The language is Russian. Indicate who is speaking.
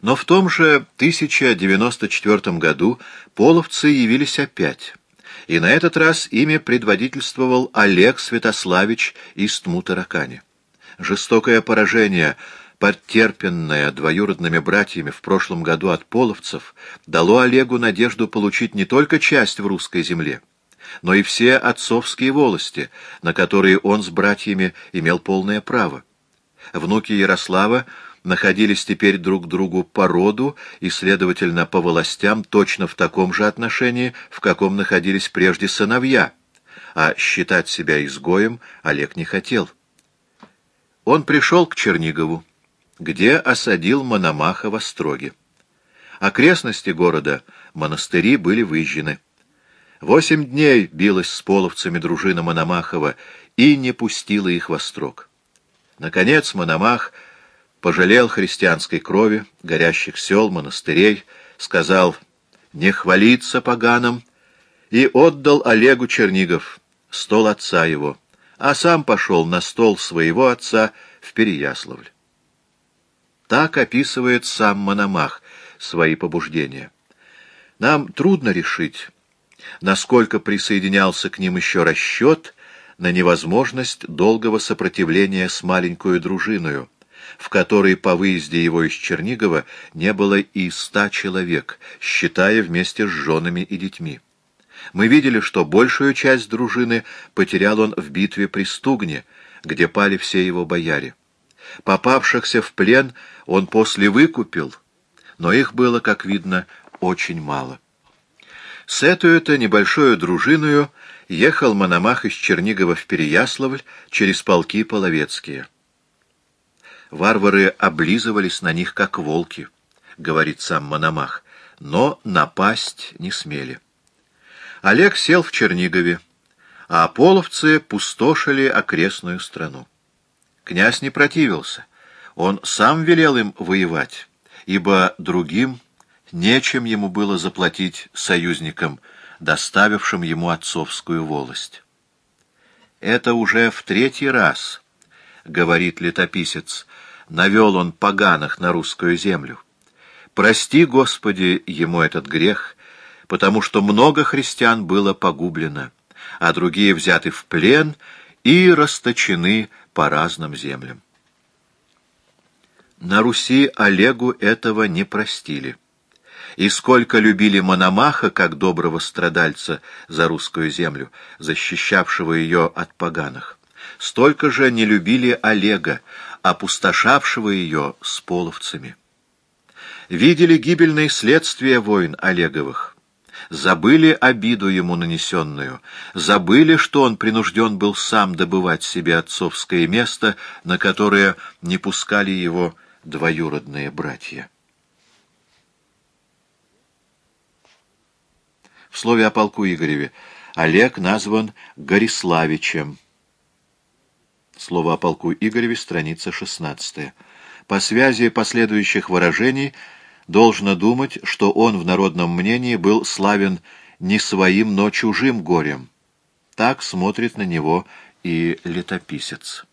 Speaker 1: Но в том же 1094 году половцы явились опять, и на этот раз ими предводительствовал Олег Святославич из Тмутаракани. Жестокое поражение, подтерпенное двоюродными братьями в прошлом году от половцев, дало Олегу надежду получить не только часть в русской земле, но и все отцовские волости, на которые он с братьями имел полное право. Внуки Ярослава находились теперь друг другу по роду и, следовательно, по властям точно в таком же отношении, в каком находились прежде сыновья, а считать себя изгоем Олег не хотел. Он пришел к Чернигову, где осадил Мономаха в Остроге. Окрестности города, монастыри были выжжены. Восемь дней билась с половцами дружина Мономахова и не пустила их в Острог. Наконец Мономах пожалел христианской крови, горящих сел, монастырей, сказал «не хвалиться поганым» и отдал Олегу Чернигов, стол отца его, а сам пошел на стол своего отца в Переяславль. Так описывает сам Мономах свои побуждения. Нам трудно решить, насколько присоединялся к ним еще расчет на невозможность долгого сопротивления с маленькую дружиною, в которой по выезде его из Чернигова не было и ста человек, считая вместе с женами и детьми. Мы видели, что большую часть дружины потерял он в битве при Стугне, где пали все его бояре. Попавшихся в плен он после выкупил, но их было, как видно, очень мало. С эту-то небольшую дружиною ехал Мономах из Чернигова в Переяславль через полки половецкие. Варвары облизывались на них, как волки, — говорит сам Мономах, — но напасть не смели. Олег сел в Чернигове, а половцы пустошили окрестную страну. Князь не противился, он сам велел им воевать, ибо другим нечем ему было заплатить союзникам, доставившим ему отцовскую волость. Это уже в третий раз, — говорит летописец, навел он поганых на русскую землю. Прости, Господи, ему этот грех, потому что много христиан было погублено, а другие взяты в плен и расточены по разным землям. На Руси Олегу этого не простили. И сколько любили Мономаха, как доброго страдальца за русскую землю, защищавшего ее от поганых, столько же не любили Олега, опустошавшего ее с половцами. Видели гибельные следствия войн Олеговых, забыли обиду ему нанесенную, забыли, что он принужден был сам добывать себе отцовское место, на которое не пускали его двоюродные братья. В слове о полку Игореве Олег назван Гориславичем. Слово о полку Игореве, страница 16. По связи последующих выражений должно думать, что он в народном мнении был славен не своим, но чужим горем. Так смотрит на него и летописец.